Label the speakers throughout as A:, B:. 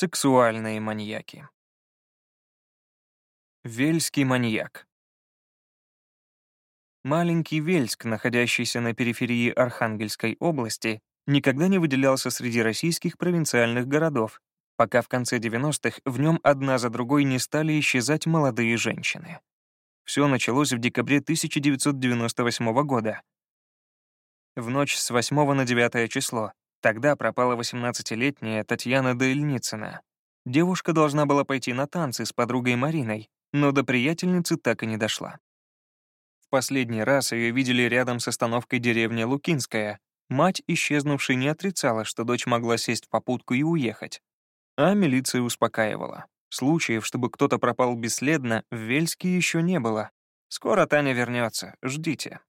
A: Сексуальные маньяки. Вельский маньяк. Маленький Вельск, находящийся на периферии Архангельской области, никогда не выделялся среди российских провинциальных городов, пока в конце 90-х в нем одна за другой не стали исчезать молодые женщины. Все началось в декабре 1998 года. В ночь с 8 на 9 число Тогда пропала 18-летняя Татьяна Дельницына. Девушка должна была пойти на танцы с подругой Мариной, но до приятельницы так и не дошла. В последний раз ее видели рядом с остановкой деревни Лукинская. Мать, исчезнувшей, не отрицала, что дочь могла сесть в попутку и уехать. А милиция успокаивала. Случаев, чтобы кто-то пропал бесследно, в Вельске еще не было. Скоро Таня вернется, ждите.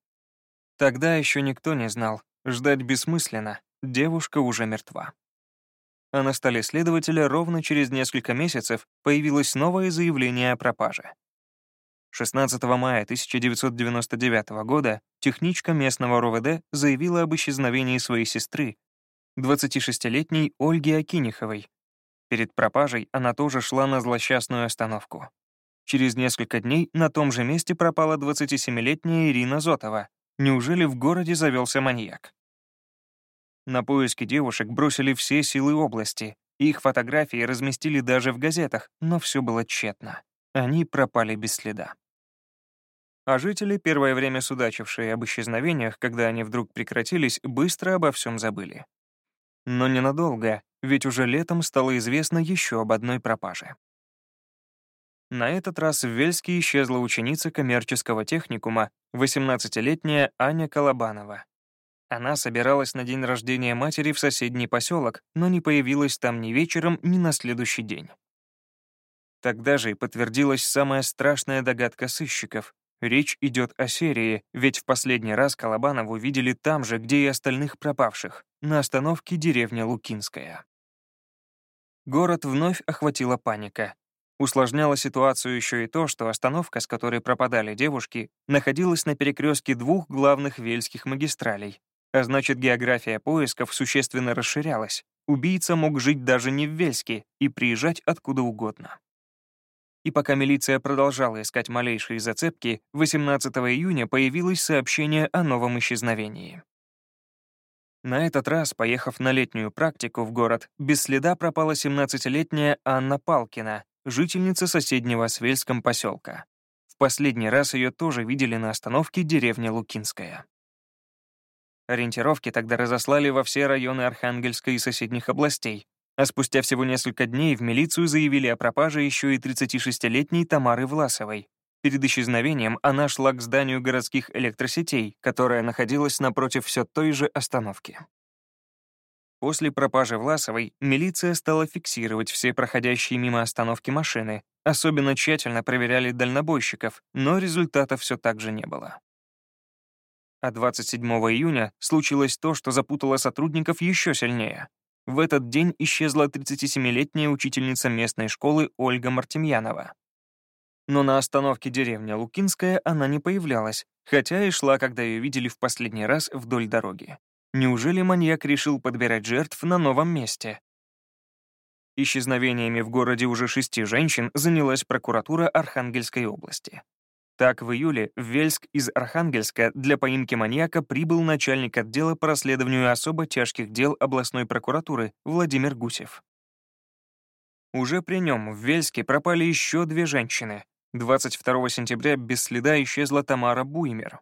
A: Тогда еще никто не знал. Ждать бессмысленно. Девушка уже мертва. А на столе следователя ровно через несколько месяцев появилось новое заявление о пропаже. 16 мая 1999 года техничка местного РОВД заявила об исчезновении своей сестры, 26-летней Ольги Акиниховой. Перед пропажей она тоже шла на злосчастную остановку. Через несколько дней на том же месте пропала 27-летняя Ирина Зотова. Неужели в городе завелся маньяк? На поиски девушек бросили все силы области. Их фотографии разместили даже в газетах, но все было тщетно. Они пропали без следа. А жители, первое время судачившие об исчезновениях, когда они вдруг прекратились, быстро обо всем забыли. Но ненадолго, ведь уже летом стало известно еще об одной пропаже. На этот раз в Вельске исчезла ученица коммерческого техникума, 18-летняя Аня Колобанова. Она собиралась на день рождения матери в соседний поселок, но не появилась там ни вечером, ни на следующий день. Тогда же и подтвердилась самая страшная догадка сыщиков. Речь идет о серии, ведь в последний раз Колобанову видели там же, где и остальных пропавших, на остановке деревня Лукинская. Город вновь охватила паника. Усложняло ситуацию еще и то, что остановка, с которой пропадали девушки, находилась на перекрестке двух главных вельских магистралей а значит, география поисков существенно расширялась. Убийца мог жить даже не в Вельске и приезжать откуда угодно. И пока милиция продолжала искать малейшие зацепки, 18 июня появилось сообщение о новом исчезновении. На этот раз, поехав на летнюю практику в город, без следа пропала 17-летняя Анна Палкина, жительница соседнего с Вельском поселка. В последний раз ее тоже видели на остановке деревни Лукинская. Ориентировки тогда разослали во все районы Архангельска и соседних областей, а спустя всего несколько дней в милицию заявили о пропаже еще и 36-летней Тамары Власовой. Перед исчезновением она шла к зданию городских электросетей, которое находилось напротив все той же остановки. После пропажи Власовой милиция стала фиксировать все проходящие мимо остановки машины, особенно тщательно проверяли дальнобойщиков, но результатов все так же не было. А 27 июня случилось то, что запутало сотрудников еще сильнее. В этот день исчезла 37-летняя учительница местной школы Ольга Мартемьянова. Но на остановке деревня Лукинская она не появлялась, хотя и шла, когда ее видели в последний раз вдоль дороги. Неужели маньяк решил подбирать жертв на новом месте? Исчезновениями в городе уже шести женщин занялась прокуратура Архангельской области. Так, в июле в Вельск из Архангельска для поимки маньяка прибыл начальник отдела по расследованию особо тяжких дел областной прокуратуры Владимир Гусев. Уже при нем в Вельске пропали еще две женщины. 22 сентября без следа исчезла Тамара Буймер,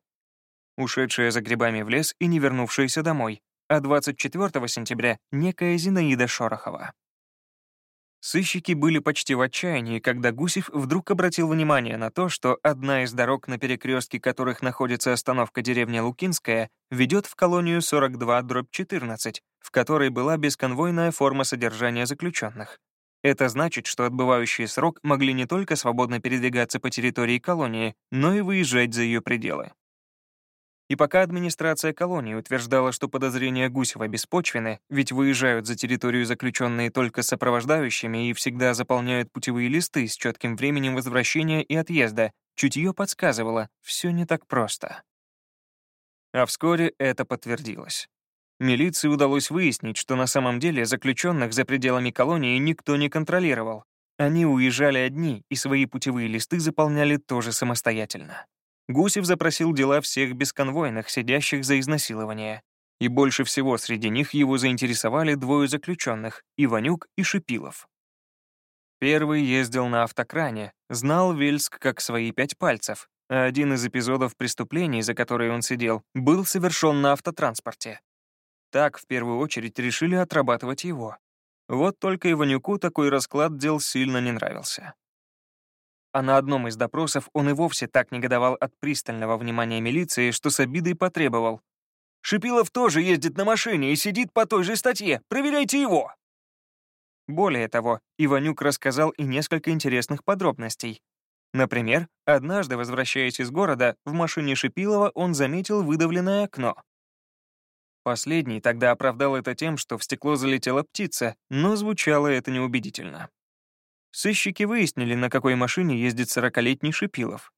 A: ушедшая за грибами в лес и не вернувшаяся домой, а 24 сентября — некая Зинаида Шорохова. Сыщики были почти в отчаянии, когда Гусев вдруг обратил внимание на то, что одна из дорог, на перекрестке которых находится остановка деревня Лукинская, ведет в колонию 42-14, в которой была бесконвойная форма содержания заключенных. Это значит, что отбывающие срок могли не только свободно передвигаться по территории колонии, но и выезжать за ее пределы. И пока администрация колонии утверждала, что подозрения Гусева беспочвены, ведь выезжают за территорию заключенные только сопровождающими и всегда заполняют путевые листы с четким временем возвращения и отъезда, чутье подсказывало, все не так просто. А вскоре это подтвердилось. Милиции удалось выяснить, что на самом деле заключенных за пределами колонии никто не контролировал. Они уезжали одни и свои путевые листы заполняли тоже самостоятельно. Гусев запросил дела всех бесконвойных, сидящих за изнасилование. И больше всего среди них его заинтересовали двое заключенных — Иванюк и Шипилов. Первый ездил на автокране, знал Вельск как свои пять пальцев, а один из эпизодов преступлений, за которые он сидел, был совершен на автотранспорте. Так, в первую очередь, решили отрабатывать его. Вот только Иванюку такой расклад дел сильно не нравился. А на одном из допросов он и вовсе так негодовал от пристального внимания милиции, что с обидой потребовал. «Шипилов тоже ездит на машине и сидит по той же статье. Проверяйте его!» Более того, Иванюк рассказал и несколько интересных подробностей. Например, однажды, возвращаясь из города, в машине Шипилова он заметил выдавленное окно. Последний тогда оправдал это тем, что в стекло залетела птица, но звучало это неубедительно. Сыщики выяснили, на какой машине ездит сорокалетний Шипилов.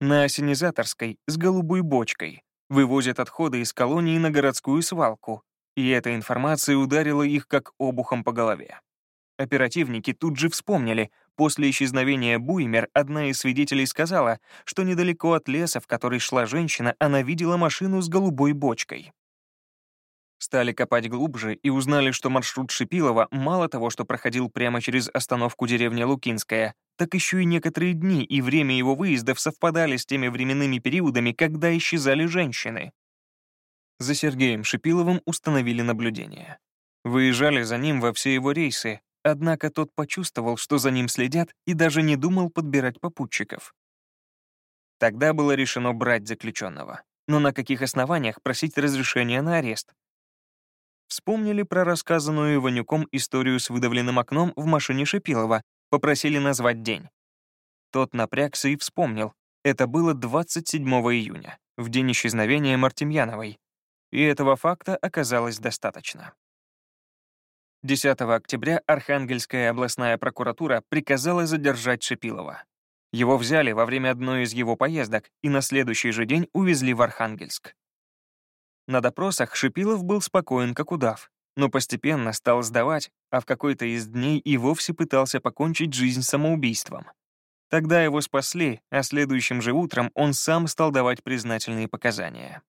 A: На осенизаторской, с голубой бочкой. Вывозят отходы из колонии на городскую свалку. И эта информация ударила их как обухом по голове. Оперативники тут же вспомнили, после исчезновения Буймер одна из свидетелей сказала, что недалеко от леса, в который шла женщина, она видела машину с голубой бочкой. Стали копать глубже и узнали, что маршрут Шипилова мало того, что проходил прямо через остановку деревня Лукинская, так еще и некоторые дни и время его выездов совпадали с теми временными периодами, когда исчезали женщины. За Сергеем Шипиловым установили наблюдение. Выезжали за ним во все его рейсы, однако тот почувствовал, что за ним следят, и даже не думал подбирать попутчиков. Тогда было решено брать заключенного. Но на каких основаниях просить разрешения на арест? Вспомнили про рассказанную Иванюком историю с выдавленным окном в машине Шипилова, попросили назвать день. Тот напрягся и вспомнил. Это было 27 июня, в день исчезновения Мартемьяновой. И этого факта оказалось достаточно. 10 октября Архангельская областная прокуратура приказала задержать Шипилова. Его взяли во время одной из его поездок и на следующий же день увезли в Архангельск. На допросах Шипилов был спокоен, как удав, но постепенно стал сдавать, а в какой-то из дней и вовсе пытался покончить жизнь самоубийством. Тогда его спасли, а следующим же утром он сам стал давать признательные показания.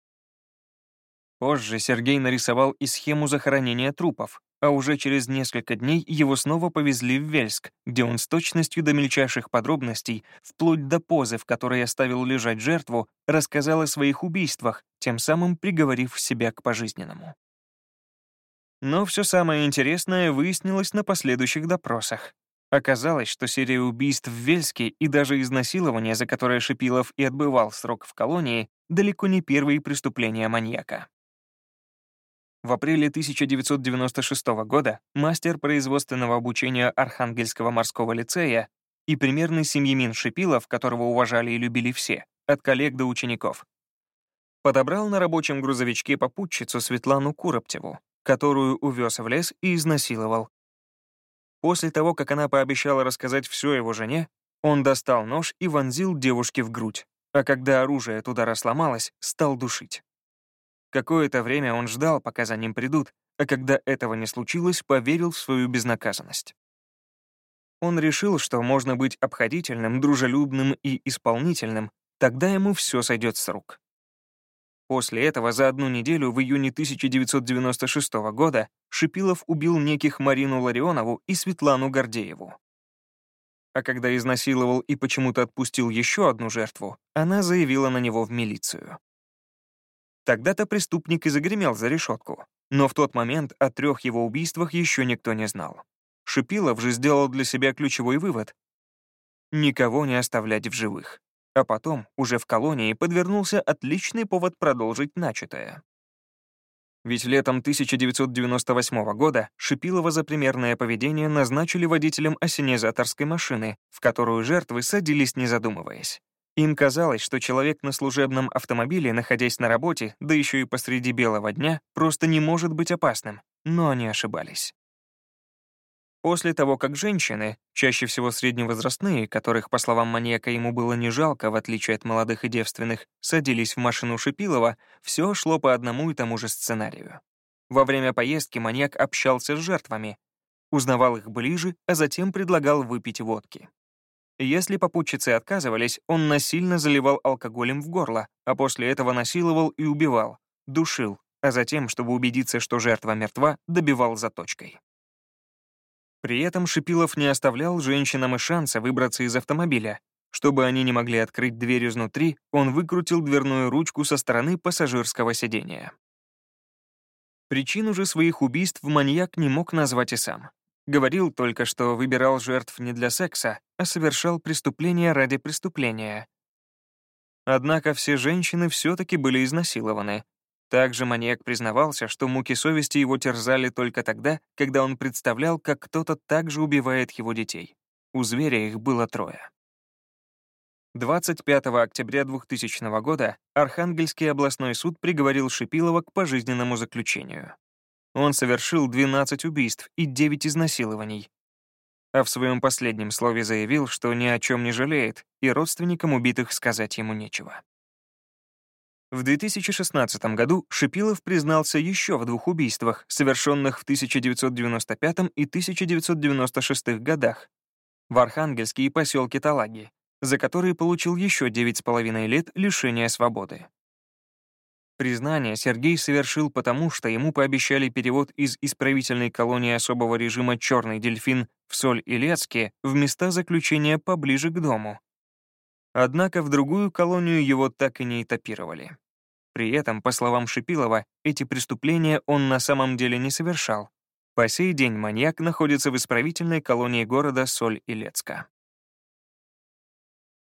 A: Позже Сергей нарисовал и схему захоронения трупов, а уже через несколько дней его снова повезли в Вельск, где он с точностью до мельчайших подробностей, вплоть до позы, в которой оставил лежать жертву, рассказал о своих убийствах, тем самым приговорив себя к пожизненному. Но все самое интересное выяснилось на последующих допросах. Оказалось, что серия убийств в Вельске и даже изнасилование, за которое Шипилов и отбывал срок в колонии, далеко не первые преступления маньяка. В апреле 1996 года мастер производственного обучения Архангельского морского лицея и примерный семьямин Шипилов, которого уважали и любили все, от коллег до учеников, подобрал на рабочем грузовичке попутчицу Светлану Куроптеву, которую увез в лес и изнасиловал. После того, как она пообещала рассказать все его жене, он достал нож и вонзил девушке в грудь, а когда оружие от удара сломалось, стал душить. Какое-то время он ждал, пока за ним придут, а когда этого не случилось, поверил в свою безнаказанность. Он решил, что можно быть обходительным, дружелюбным и исполнительным, тогда ему все сойдет с рук. После этого за одну неделю в июне 1996 года Шипилов убил неких Марину Ларионову и Светлану Гордееву. А когда изнасиловал и почему-то отпустил еще одну жертву, она заявила на него в милицию. Тогда-то преступник и загремел за решетку. Но в тот момент о трех его убийствах еще никто не знал. Шипилов же сделал для себя ключевой вывод — никого не оставлять в живых. А потом, уже в колонии, подвернулся отличный повод продолжить начатое. Ведь летом 1998 года Шипилова за примерное поведение назначили водителем осенизаторской машины, в которую жертвы садились не задумываясь. Им казалось, что человек на служебном автомобиле, находясь на работе, да еще и посреди белого дня, просто не может быть опасным, но они ошибались. После того, как женщины, чаще всего средневозрастные, которых, по словам маньяка, ему было не жалко, в отличие от молодых и девственных, садились в машину Шипилова, все шло по одному и тому же сценарию. Во время поездки маньяк общался с жертвами, узнавал их ближе, а затем предлагал выпить водки. Если попутчицы отказывались, он насильно заливал алкоголем в горло, а после этого насиловал и убивал, душил, а затем, чтобы убедиться, что жертва мертва, добивал заточкой. При этом Шипилов не оставлял женщинам и шанса выбраться из автомобиля. Чтобы они не могли открыть дверь изнутри, он выкрутил дверную ручку со стороны пассажирского сидения. Причину же своих убийств маньяк не мог назвать и сам. Говорил только, что выбирал жертв не для секса, а совершал преступления ради преступления. Однако все женщины все-таки были изнасилованы, также маньяк признавался, что муки совести его терзали только тогда, когда он представлял, как кто-то также убивает его детей. У зверя их было трое. 25 октября 2000 года Архангельский областной суд приговорил Шипилова к пожизненному заключению. Он совершил 12 убийств и 9 изнасилований. А в своем последнем слове заявил, что ни о чем не жалеет, и родственникам убитых сказать ему нечего. В 2016 году Шипилов признался еще в двух убийствах, совершенных в 1995 и 1996 годах в Архангельске и поселке Талаги, за которые получил еще 9,5 лет лишения свободы. Признание Сергей совершил потому, что ему пообещали перевод из исправительной колонии особого режима «Черный дельфин» в Соль-Илецке в места заключения поближе к дому. Однако в другую колонию его так и не этапировали. При этом, по словам Шипилова, эти преступления он на самом деле не совершал. По сей день маньяк находится в исправительной колонии города Соль-Илецка.